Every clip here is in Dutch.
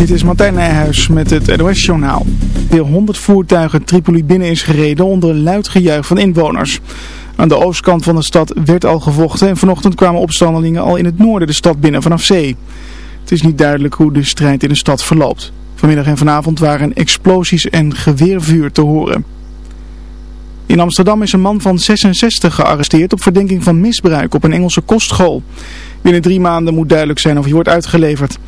Dit is Martijn Nijhuis met het NOS-journaal. Weer 100 voertuigen Tripoli binnen is gereden onder luid gejuich van inwoners. Aan de oostkant van de stad werd al gevochten en vanochtend kwamen opstandelingen al in het noorden de stad binnen vanaf zee. Het is niet duidelijk hoe de strijd in de stad verloopt. Vanmiddag en vanavond waren explosies en geweervuur te horen. In Amsterdam is een man van 66 gearresteerd op verdenking van misbruik op een Engelse kostschool. Binnen drie maanden moet duidelijk zijn of hij wordt uitgeleverd.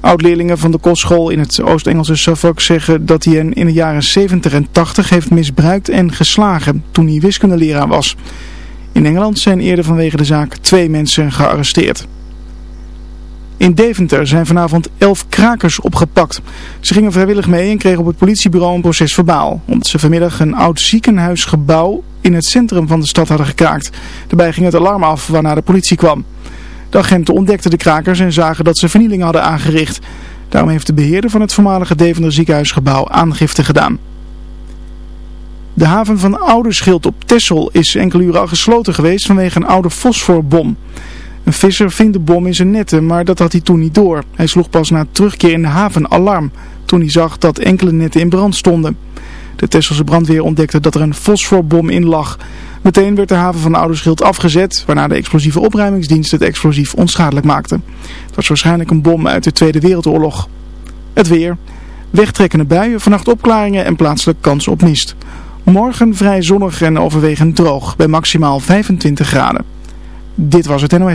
Oud-leerlingen van de kostschool in het Oost-Engelse Suffolk zeggen dat hij hen in de jaren 70 en 80 heeft misbruikt en geslagen toen hij wiskundeleraar was. In Engeland zijn eerder vanwege de zaak twee mensen gearresteerd. In Deventer zijn vanavond elf krakers opgepakt. Ze gingen vrijwillig mee en kregen op het politiebureau een proces verbaal. Omdat ze vanmiddag een oud ziekenhuisgebouw in het centrum van de stad hadden gekraakt. Daarbij ging het alarm af waarna de politie kwam. De agenten ontdekten de krakers en zagen dat ze vernieling hadden aangericht. Daarom heeft de beheerder van het voormalige Deventer ziekenhuisgebouw aangifte gedaan. De haven van Ouderschild op Texel is enkele uren al gesloten geweest vanwege een oude fosforbom. Een visser ving de bom in zijn netten, maar dat had hij toen niet door. Hij sloeg pas na terugkeer in de haven alarm, toen hij zag dat enkele netten in brand stonden. De Tesselse brandweer ontdekte dat er een fosforbom in lag. Meteen werd de haven van Ouderschild afgezet, waarna de explosieve opruimingsdienst het explosief onschadelijk maakte. Het was waarschijnlijk een bom uit de Tweede Wereldoorlog. Het weer. Wegtrekkende buien, vannacht opklaringen en plaatselijk kans op mist. Morgen vrij zonnig en overwegend droog, bij maximaal 25 graden. Dit was het NOS.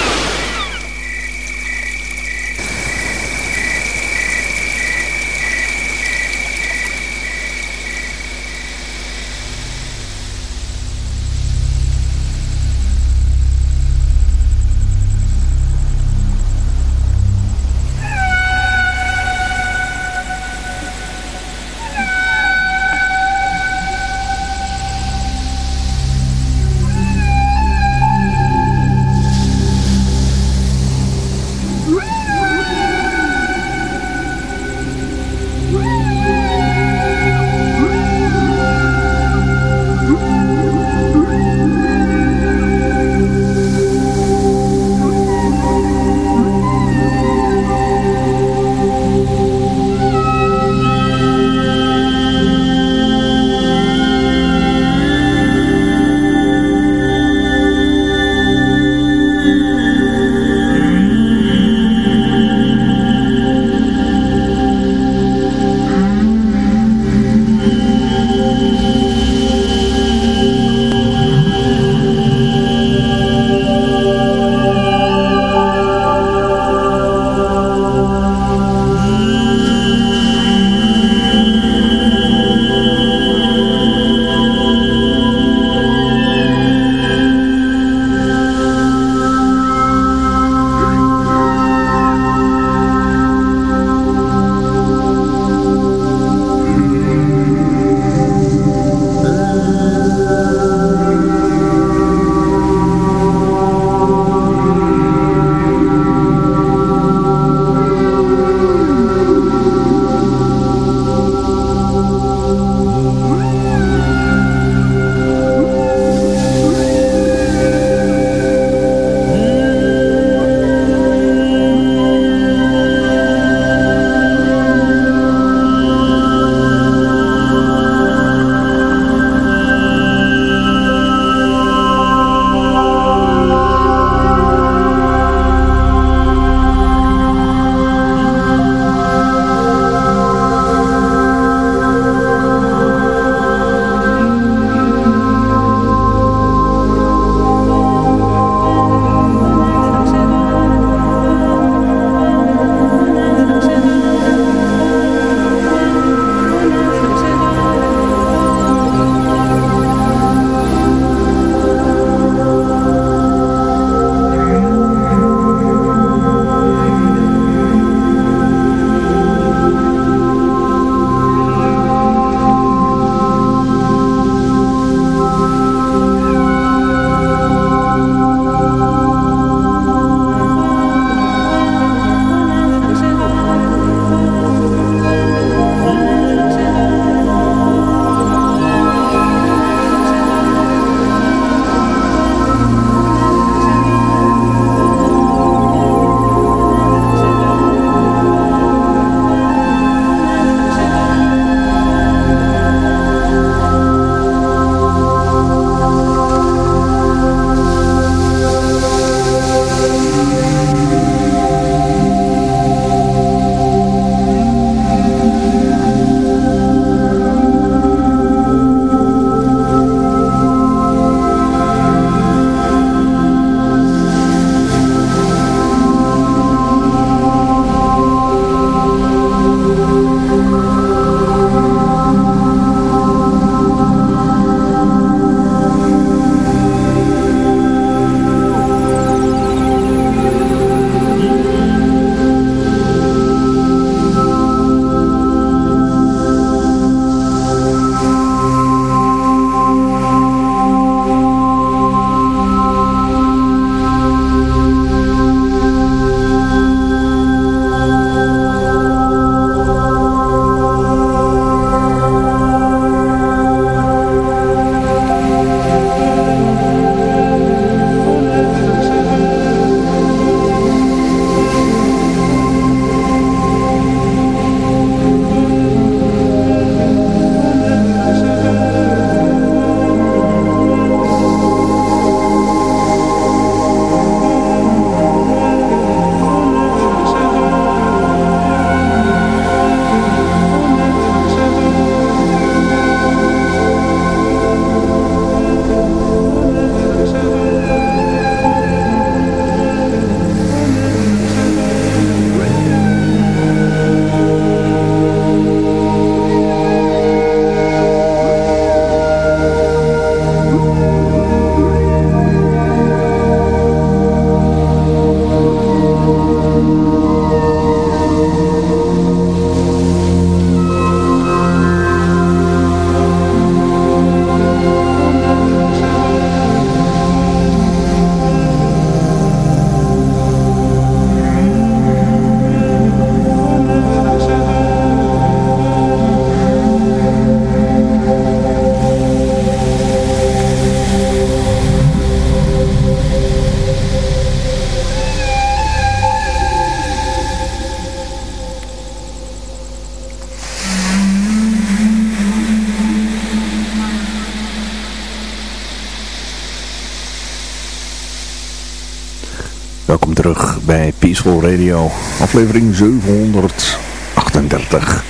Peaceful Radio, aflevering 738,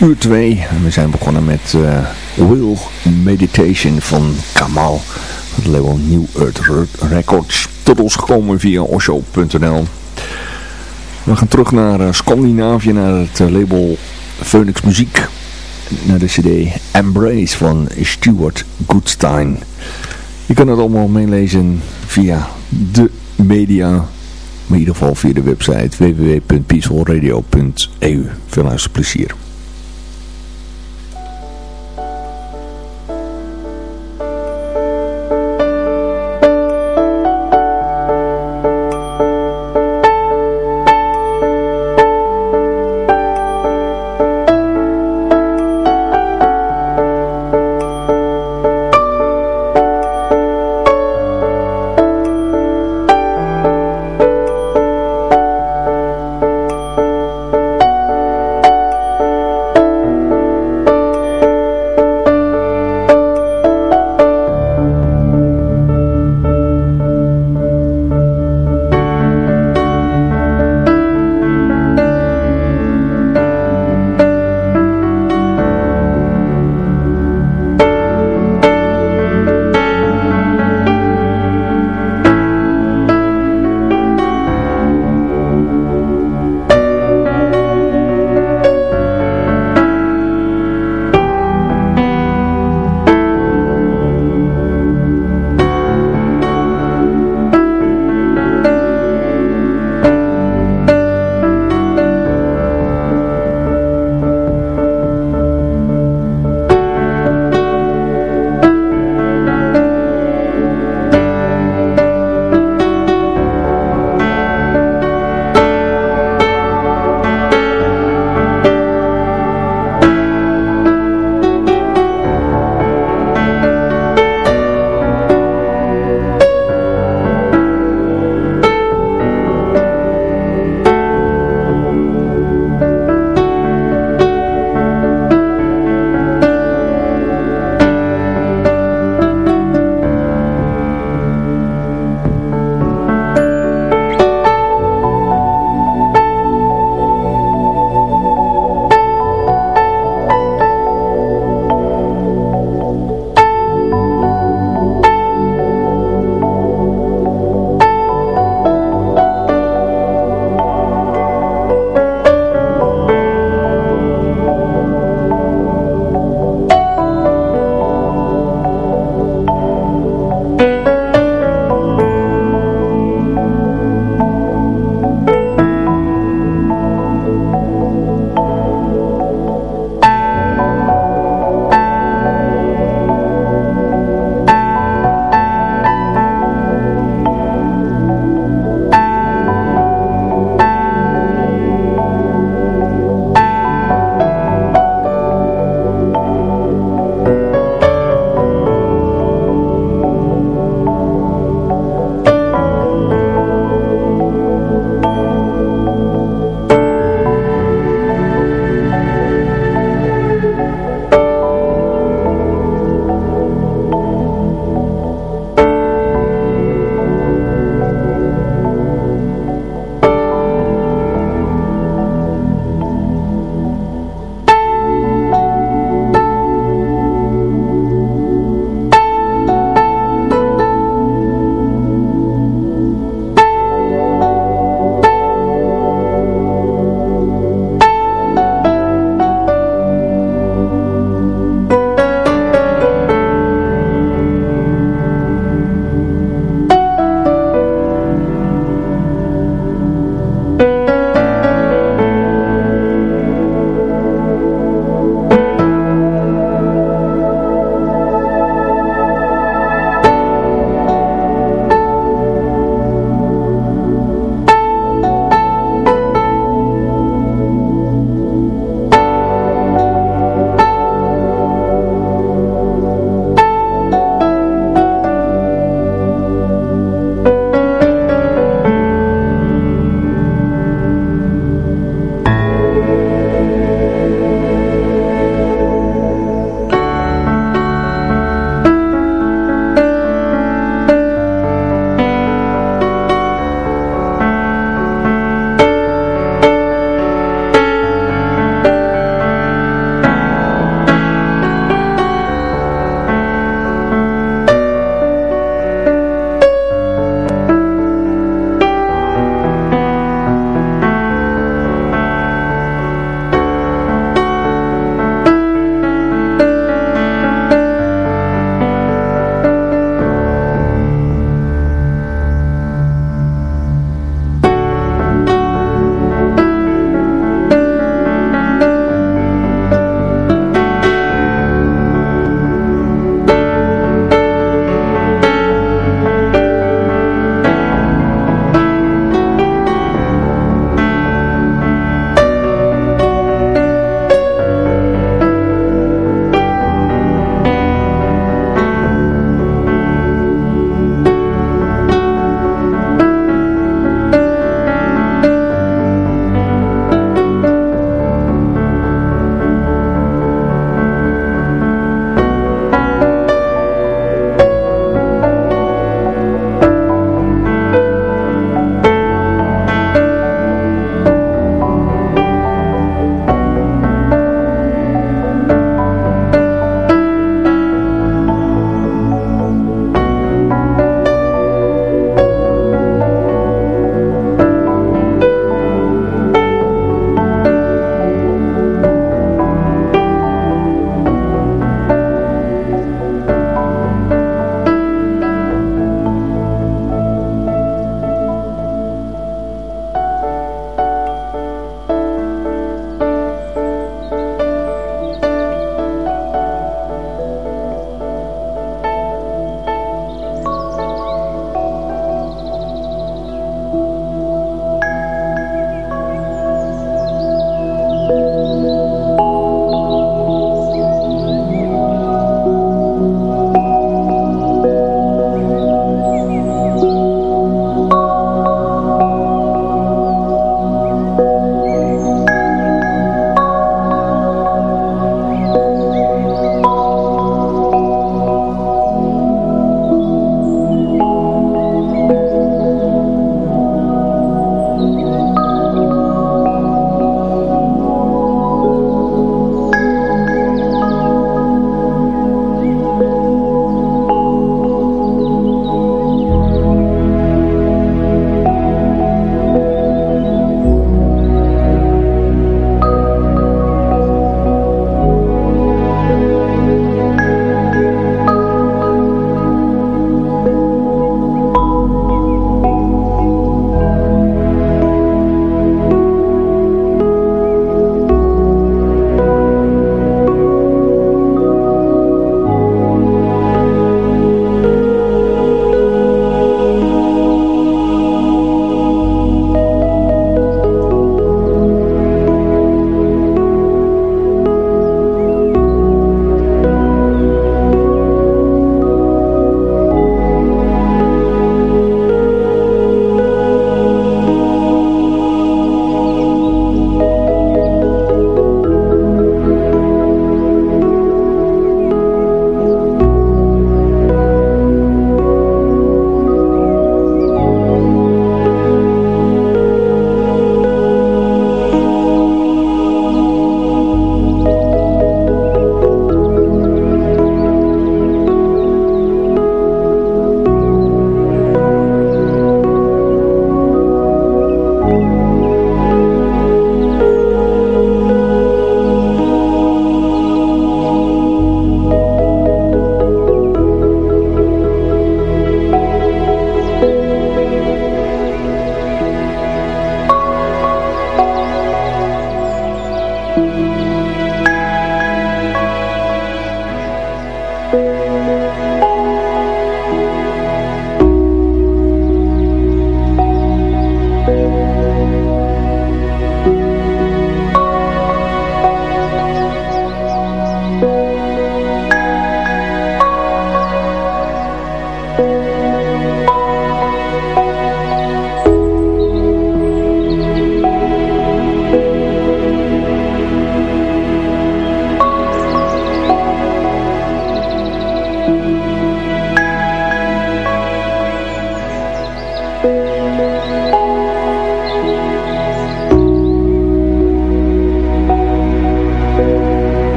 uur 2. we zijn begonnen met uh, Will Meditation van Kamal, het label New Earth Records. Tot ons gekomen via osho.nl. We gaan terug naar uh, Scandinavië, naar het uh, label Phoenix Muziek, naar de cd Embrace van Stuart Goodstein. Je kan het allemaal meelezen via de media, in ieder geval via de website www.peacefulradio.eu. Veel luisterplezier.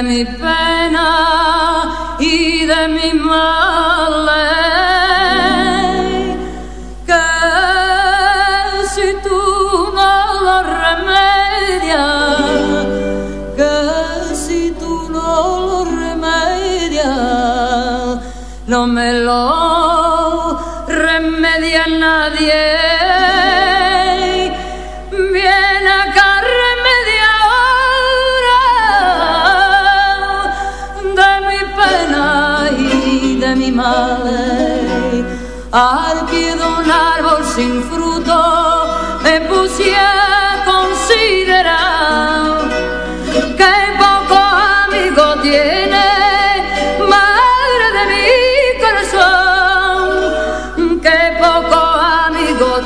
De mi pena y de mi mal. Que si tú no lo remedias, que si tú no lo remedias, no me lo remedia nadie.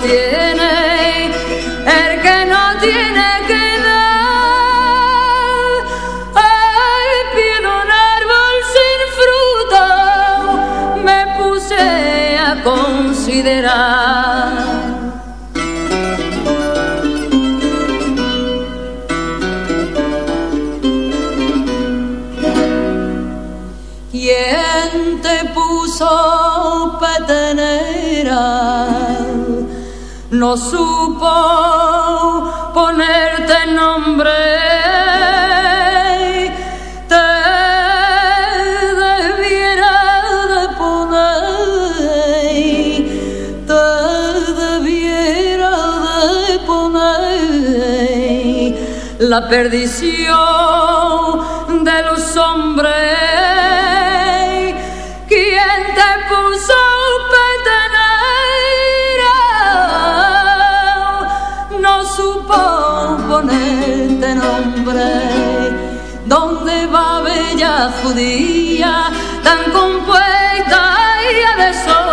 Tiene No supo ponerte nombre. Te debiera de poner, te debiera de poner la perdición de los hombres. Ponerte nombre. ¿Dónde va bella judía tan compuesta y deshora?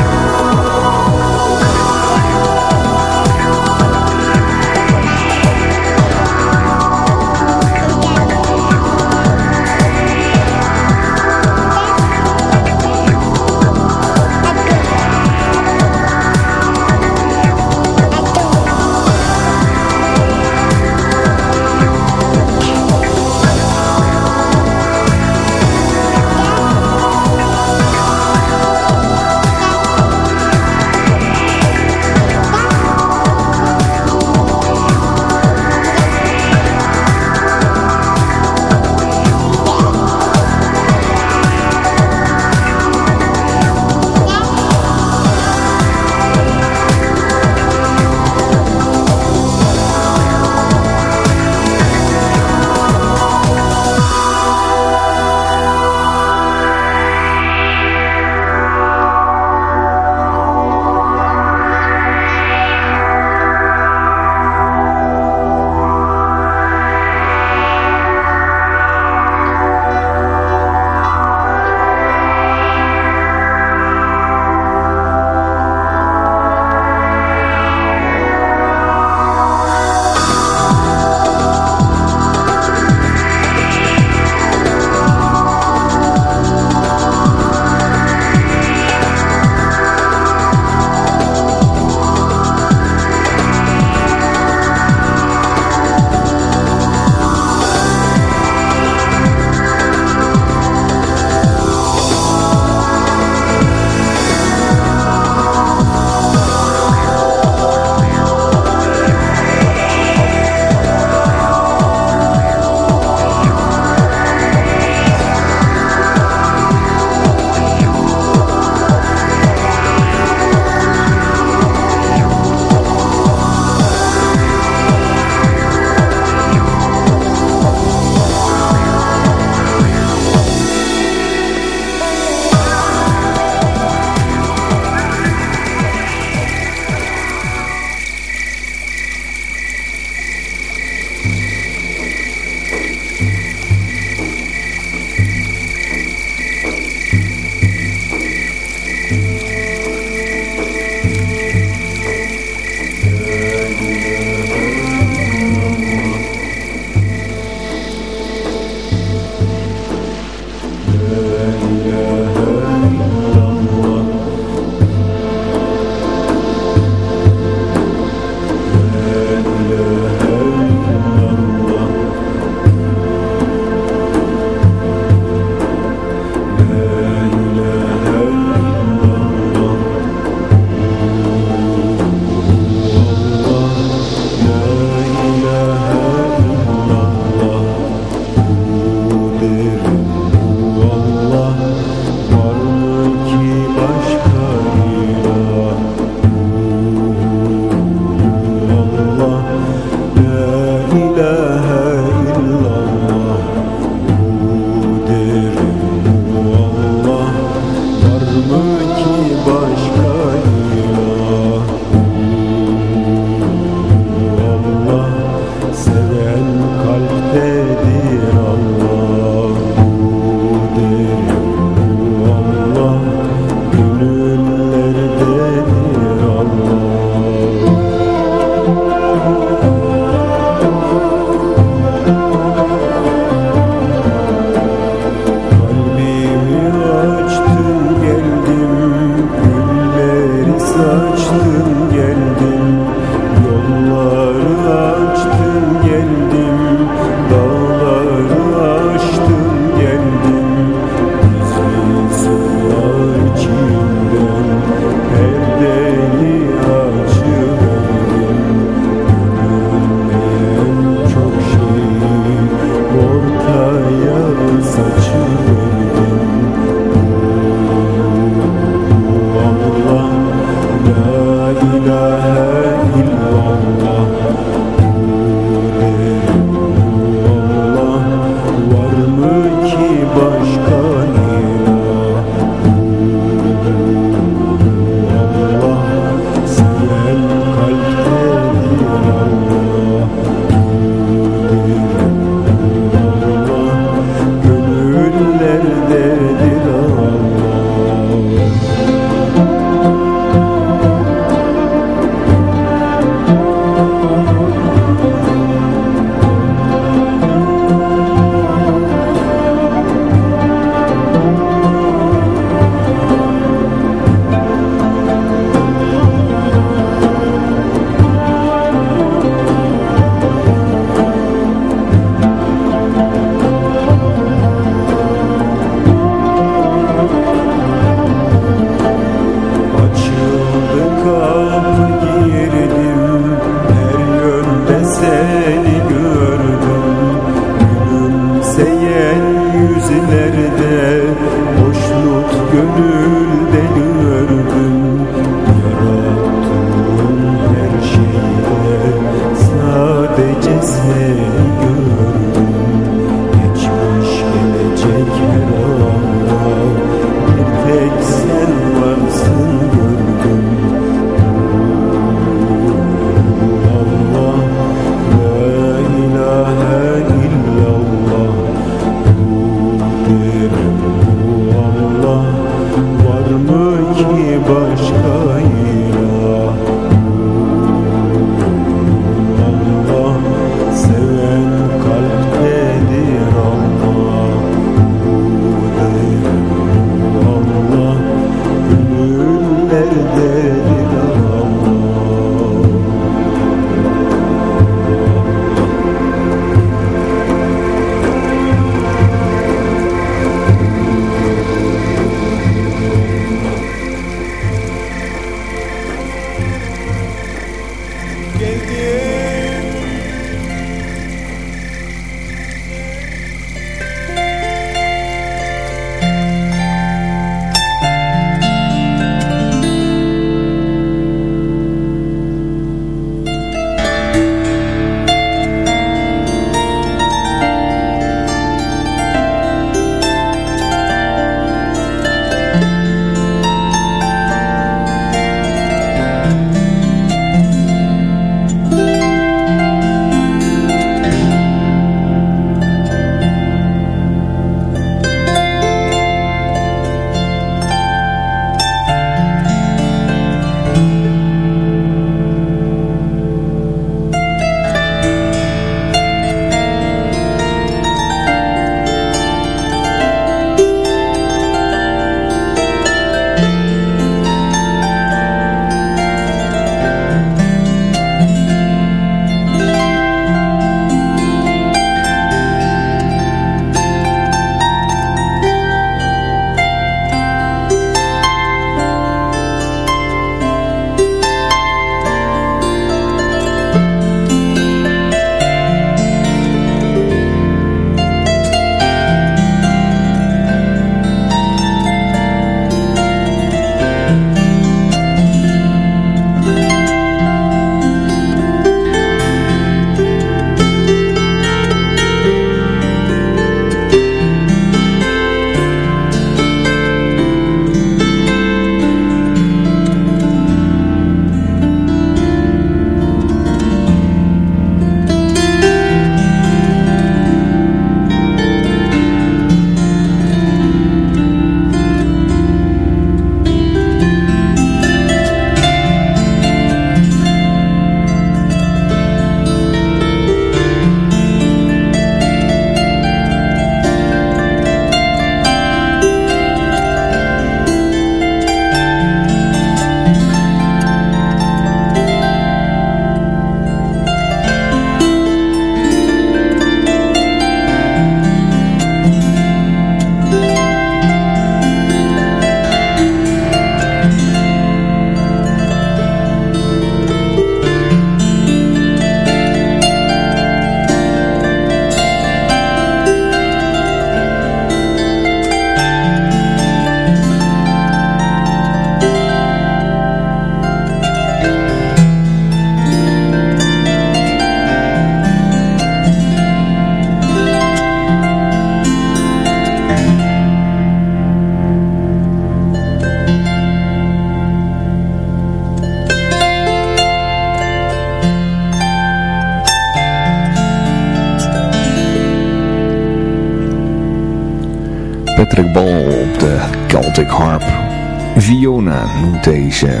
Fiona noemt, deze,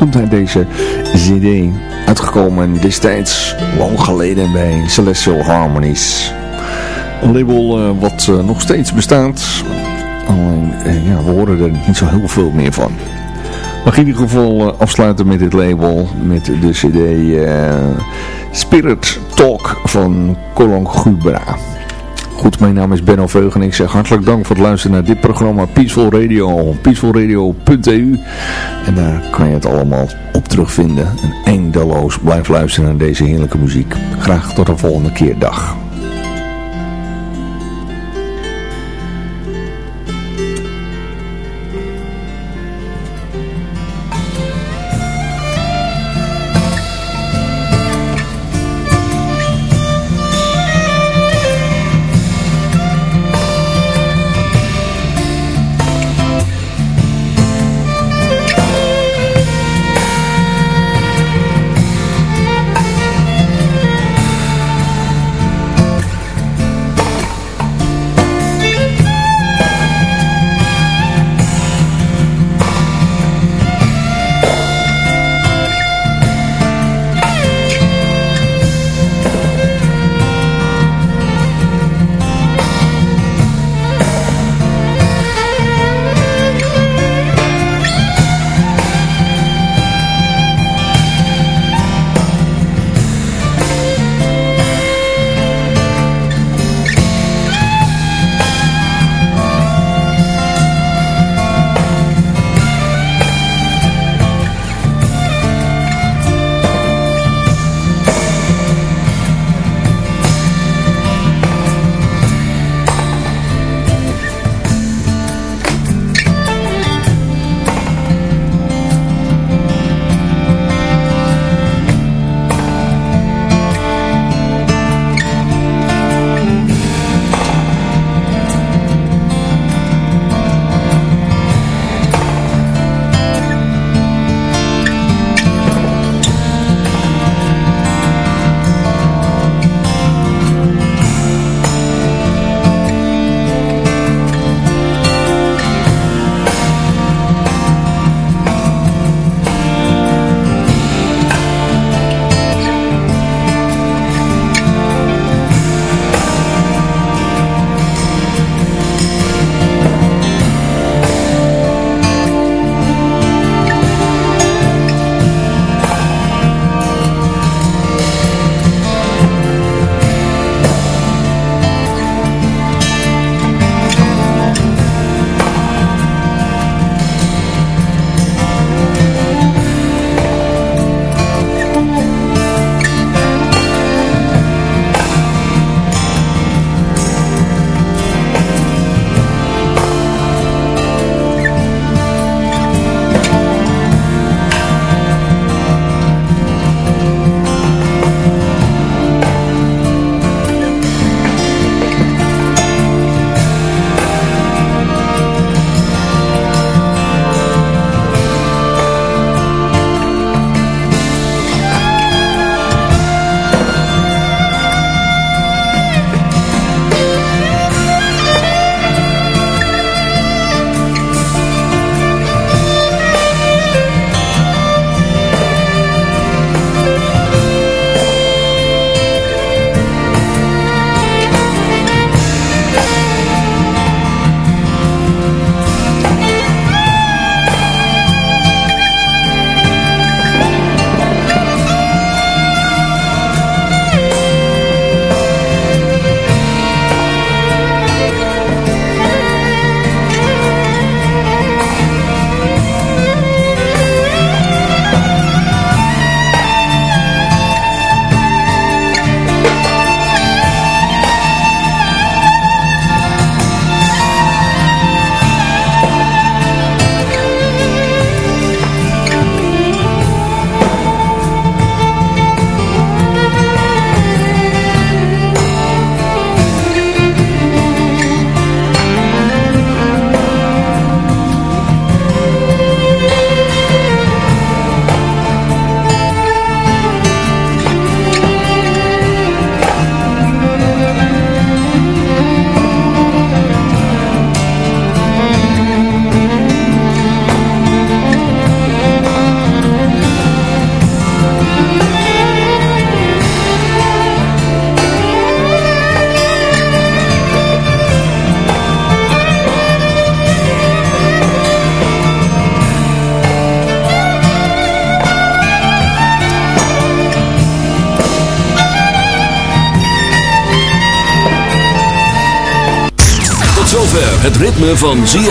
noemt hij deze cd. Uitgekomen destijds lang geleden bij Celestial Harmonies. Een label uh, wat uh, nog steeds bestaat. Alleen, uh, ja, we horen er niet zo heel veel meer van. Mag in ieder geval afsluiten met dit label. Met de cd Spirit Talk van Colon Gubra. Goed, mijn naam is Benno Veugen en ik zeg hartelijk dank voor het luisteren naar dit programma Peaceful Radio, peacefulradio.eu en daar kan je het allemaal op terugvinden en eindeloos blijf luisteren naar deze heerlijke muziek. Graag tot de volgende keer, dag.